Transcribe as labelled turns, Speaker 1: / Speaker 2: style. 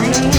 Speaker 1: night.